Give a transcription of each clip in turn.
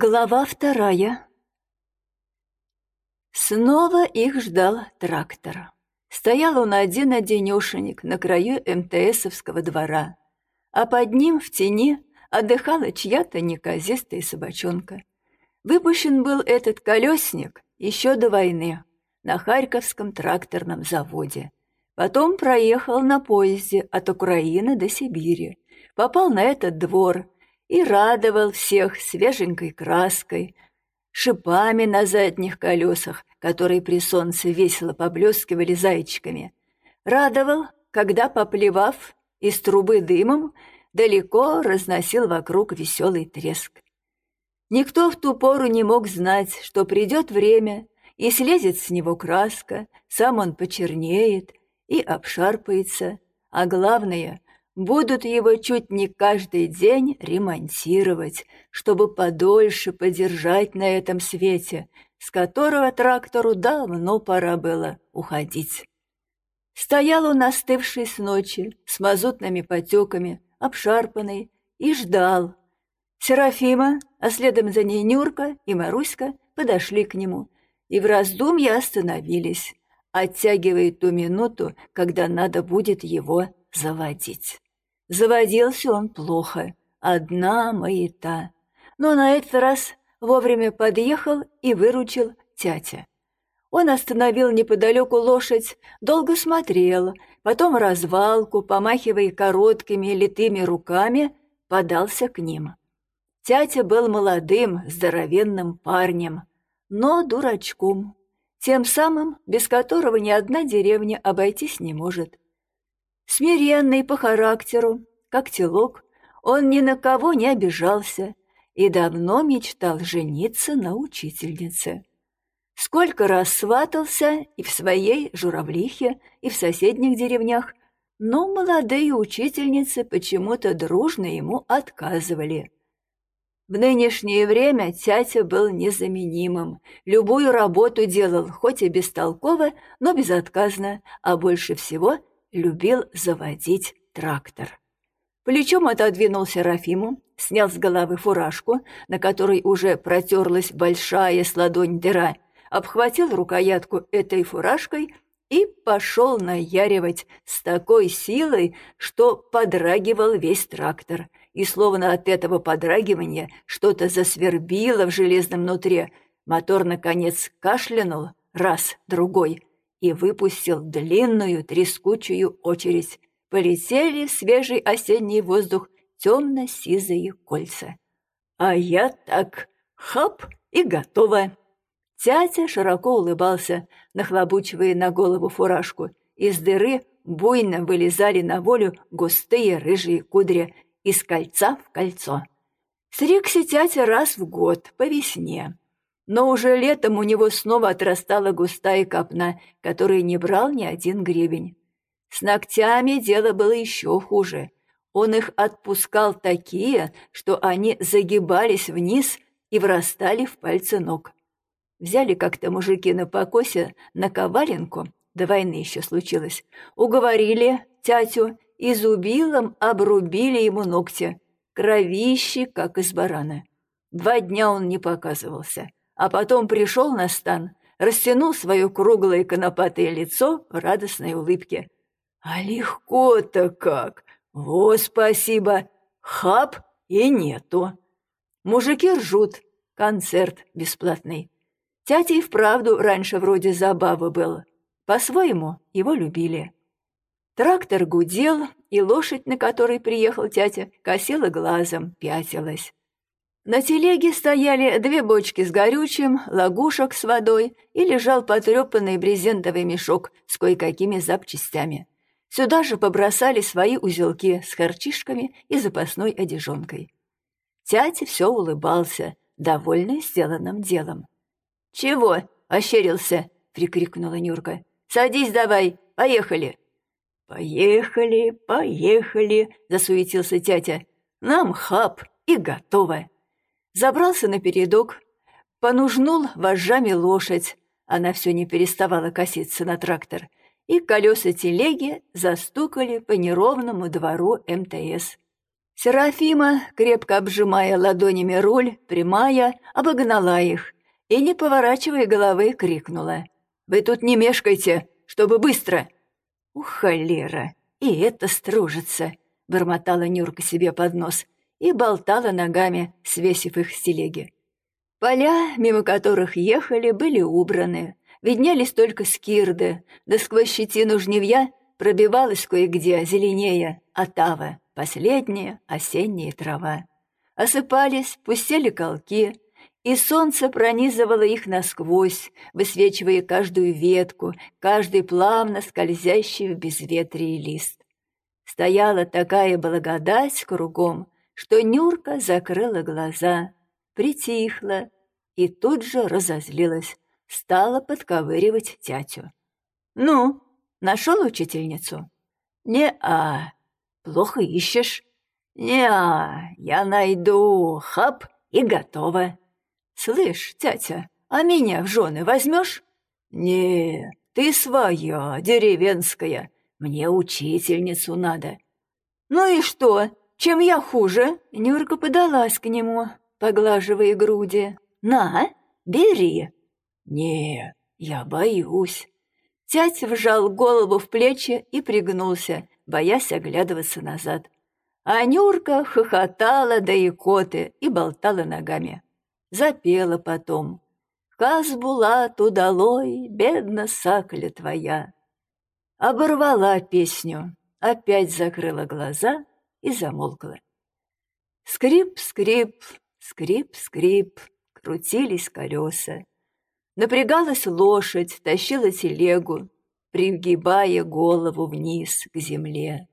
Глава вторая. Снова их ждал трактор. Стоял он один-одинешенек на краю МТСовского двора, а под ним в тени отдыхала чья-то неказистая собачонка. Выпущен был этот колесник еще до войны на Харьковском тракторном заводе. Потом проехал на поезде от Украины до Сибири, попал на этот двор — и радовал всех свеженькой краской, шипами на задних колесах, которые при солнце весело поблескивали зайчиками. Радовал, когда, поплевав из трубы дымом, далеко разносил вокруг веселый треск. Никто в ту пору не мог знать, что придет время, и слезет с него краска, сам он почернеет и обшарпается, а главное, будут его чуть не каждый день ремонтировать, чтобы подольше подержать на этом свете, с которого трактору давно пора было уходить. Стоял он остывший с ночи, с мазутными потеками, обшарпанный, и ждал. Серафима, а следом за ней Нюрка и Маруська подошли к нему и в раздумье остановились, оттягивая ту минуту, когда надо будет его заводить. Заводился он плохо, одна маята. Но на этот раз вовремя подъехал и выручил тятя. Он остановил неподалеку лошадь, долго смотрел, потом развалку, помахивая короткими литыми руками, подался к ним. Тятя был молодым, здоровенным парнем, но дурачком, тем самым, без которого ни одна деревня обойтись не может. Смиренный по характеру, как телок, он ни на кого не обижался и давно мечтал жениться на учительнице. Сколько раз сватался и в своей журавлихе, и в соседних деревнях, но молодые учительницы почему-то дружно ему отказывали. В нынешнее время тятя был незаменимым, любую работу делал, хоть и бестолково, но безотказно, а больше всего любил заводить трактор. Плечом отодвинул Серафиму, снял с головы фуражку, на которой уже протерлась большая с ладонь дыра, обхватил рукоятку этой фуражкой и пошел наяривать с такой силой, что подрагивал весь трактор. И словно от этого подрагивания что-то засвербило в железном нутре, мотор, наконец, кашлянул раз, другой — и выпустил длинную трескучую очередь. Полетели в свежий осенний воздух темно-сизые кольца. А я так хап и готово. Тятя широко улыбался, нахлобучивая на голову фуражку. Из дыры буйно вылезали на волю густые рыжие кудри из кольца в кольцо. Стригся тятя раз в год, по весне но уже летом у него снова отрастала густая копна, которую не брал ни один гребень. С ногтями дело было еще хуже. Он их отпускал такие, что они загибались вниз и врастали в пальцы ног. Взяли как-то мужики на покосе на коваленку, до войны еще случилось, уговорили тятю и зубилом обрубили ему ногти, кровищи, как из барана. Два дня он не показывался а потом пришел на стан, растянул свое круглое конопатое лицо в радостной улыбке. «А легко-то как! Во, спасибо! Хап и нету!» Мужики ржут, концерт бесплатный. Тятя и вправду раньше вроде забавы был. По-своему его любили. Трактор гудел, и лошадь, на которой приехал тятя, косила глазом, пятилась. На телеге стояли две бочки с горючим, лагушек с водой и лежал потрепанный брезентовый мешок с кое-какими запчастями. Сюда же побросали свои узелки с харчишками и запасной одежонкой. Тятя все улыбался, довольный сделанным делом. «Чего?» — ощерился, — прикрикнула Нюрка. «Садись давай, поехали!» «Поехали, поехали!» — засуетился тятя. «Нам хап и готово!» Забрался на передок, понужнул вожжами лошадь, она все не переставала коситься на трактор, и колеса телеги застукали по неровному двору МТС. Серафима, крепко обжимая ладонями руль, прямая, обогнала их и, не поворачивая головы, крикнула. «Вы тут не мешкайте, чтобы быстро!» «У холера! И это стружится!» — бормотала Нюрка себе под нос и болтала ногами, свесив их с телеги. Поля, мимо которых ехали, были убраны, виднелись только скирды, да сквозь щетину жневья пробивалась кое-где зеленее отава, последняя осенняя трава. Осыпались, пустели колки, и солнце пронизывало их насквозь, высвечивая каждую ветку, каждый плавно скользящий в безветрие лист. Стояла такая благодать кругом, что Нюрка закрыла глаза, притихла и тут же разозлилась, стала подковыривать тятю. «Ну, нашел учительницу?» «Не-а, плохо ищешь?» «Не-а, я найду, хап, и готово». «Слышь, тятя, а меня в жены возьмешь?» «Не, ты своя, деревенская, мне учительницу надо». «Ну и что, чем я хуже?» Нюрка подалась к нему, поглаживая груди. «На, бери!» «Не, я боюсь». Тять вжал голову в плечи и пригнулся, боясь оглядываться назад. А Нюрка хохотала до икоты и болтала ногами. Запела потом. «Казбулат удалой, бедна сакля твоя». Оборвала песню, опять закрыла глаза и замолкла. Скрип-скрип, скрип-скрип, крутились колеса. Напрягалась лошадь, тащила телегу, пригибая голову вниз к земле.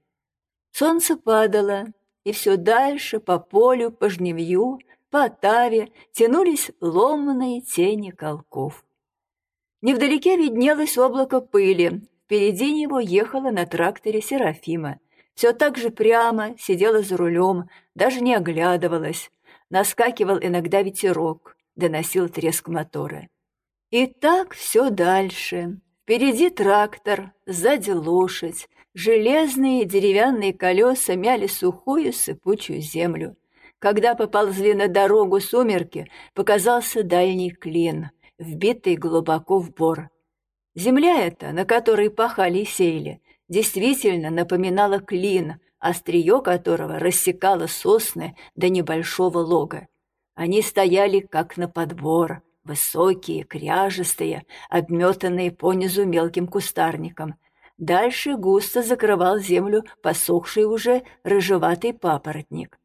Солнце падало, и все дальше по полю, по жневью, по отаве тянулись ломаные тени колков. Невдалеке виднелось облако пыли, впереди него ехала на тракторе Серафима. Все так же прямо сидела за рулем, даже не оглядывалась. Наскакивал иногда ветерок, доносил треск мотора. И так все дальше. Впереди трактор, сзади лошадь. Железные деревянные колеса мяли сухую сыпучую землю. Когда поползли на дорогу сумерки, показался дальний клин, вбитый глубоко в бор. Земля эта, на которой пахали и сеяли, действительно напоминала клин, острие которого рассекало сосны до небольшого лога. Они стояли как на подбор, высокие, кряжестые, обметанные понизу мелким кустарником. Дальше густо закрывал землю посохший уже рыжеватый папоротник.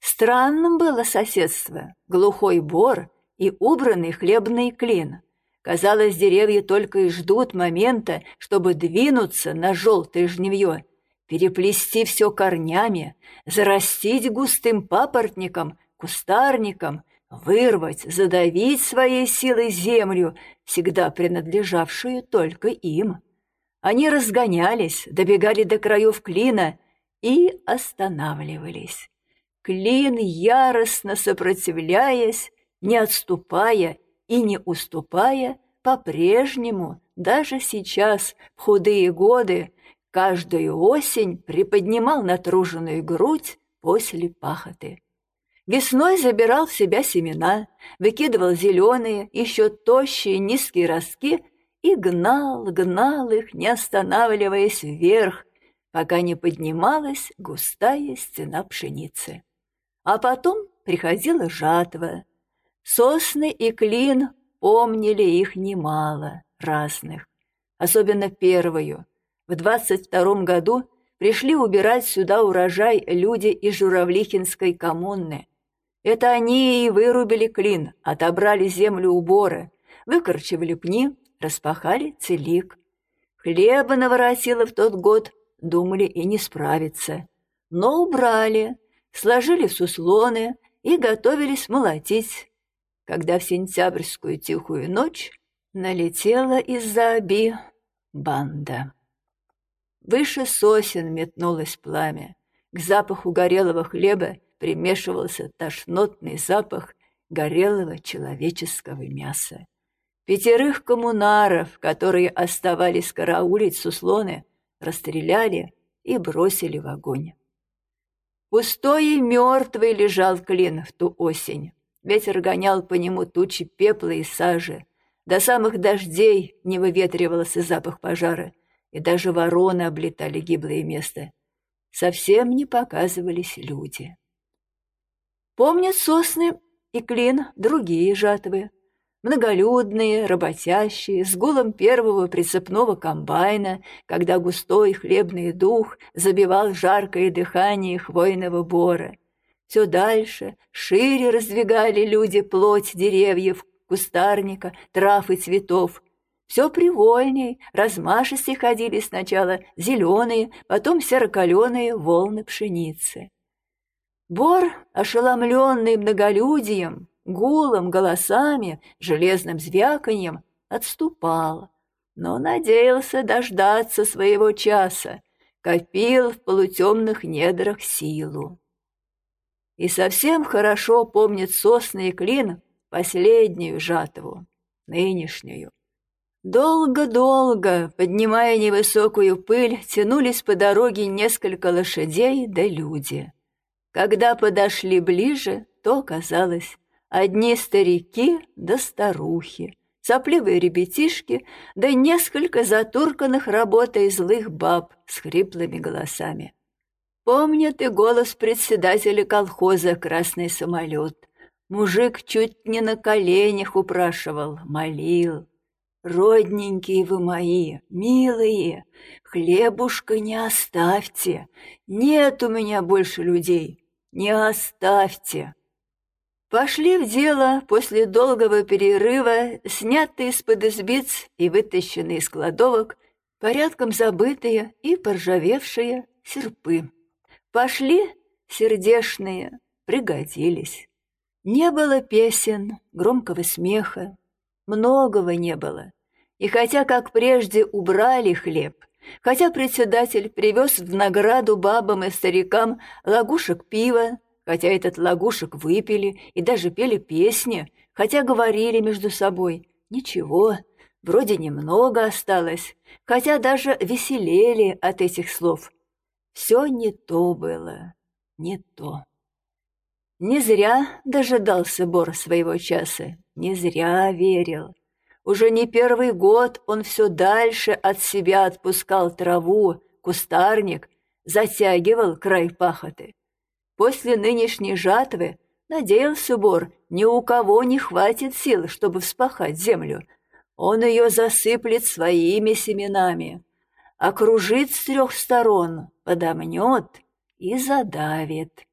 Странным было соседство, глухой бор и убранный хлебный клин. Казалось, деревья только и ждут момента, чтобы двинуться на желтое жневье, переплести все корнями, зарастить густым папоротником, кустарником, вырвать, задавить своей силой землю, всегда принадлежавшую только им. Они разгонялись, добегали до краев клина и останавливались. Клин, яростно сопротивляясь, не отступая и не уступая, по-прежнему, даже сейчас, в худые годы, каждую осень приподнимал натруженную грудь после пахоты. Весной забирал в себя семена, выкидывал зеленые, еще тощие низкие ростки и гнал, гнал их, не останавливаясь вверх, пока не поднималась густая стена пшеницы. А потом приходила жатва. Сосны и клин помнили их немало, разных. Особенно первую. В двадцать втором году пришли убирать сюда урожай люди из Журавлихинской коммуны. Это они и вырубили клин, отобрали землю убора, выкорчевали пни, распахали целик. Хлеба наворотило в тот год, думали и не справиться. Но убрали, сложили в суслоны и готовились молотить. Когда в сентябрьскую тихую ночь налетела из-за оби банда. Выше сосен метнулось пламя. К запаху горелого хлеба примешивался тошнотный запах горелого человеческого мяса. Пятерых коммунаров, которые оставались караулить суслоны, расстреляли и бросили в огонь. Пустой и мертвый лежал клин в ту осень. Ветер гонял по нему тучи пепла и сажи. До самых дождей не выветривался запах пожара, и даже вороны облетали гиблое место. Совсем не показывались люди. Помнят сосны и клин другие жатвы. Многолюдные, работящие, с гулом первого прицепного комбайна, когда густой хлебный дух забивал жаркое дыхание хвойного бора. Все дальше, шире раздвигали люди плоть деревьев, кустарника, трав и цветов. Все привольней, размашисте ходили сначала зеленые, потом серокаленые волны пшеницы. Бор, ошеломленный многолюдием, гулом, голосами, железным звяканьем, отступал, но надеялся дождаться своего часа, копил в полутемных недрах силу. И совсем хорошо помнит сосны и клин последнюю жатву, нынешнюю. Долго-долго, поднимая невысокую пыль, тянулись по дороге несколько лошадей да люди. Когда подошли ближе, то оказалось одни старики да старухи, сопливые ребятишки да несколько затурканных работой злых баб с хриплыми голосами. Помнят и голос председателя колхоза «Красный самолет», Мужик чуть не на коленях упрашивал, молил. «Родненькие вы мои, милые, хлебушка не оставьте, нет у меня больше людей, не оставьте». Пошли в дело после долгого перерыва, снятые из-под избиц и вытащенные из кладовок, порядком забытые и поржавевшие серпы. Пошли сердешные, пригодились. Не было песен, громкого смеха, многого не было. И хотя, как прежде, убрали хлеб, хотя председатель привез в награду бабам и старикам лагушек пива, хотя этот лагушек выпили и даже пели песни, хотя говорили между собой, ничего, вроде немного осталось, хотя даже веселели от этих слов. Все не то было, не то. Не зря дожидался Бор своего часа, не зря верил. Уже не первый год он все дальше от себя отпускал траву, кустарник, затягивал край пахоты. После нынешней жатвы надеялся Бор, ни у кого не хватит сил, чтобы вспахать землю. Он ее засыплет своими семенами, окружит с трех сторон, подомнет и задавит.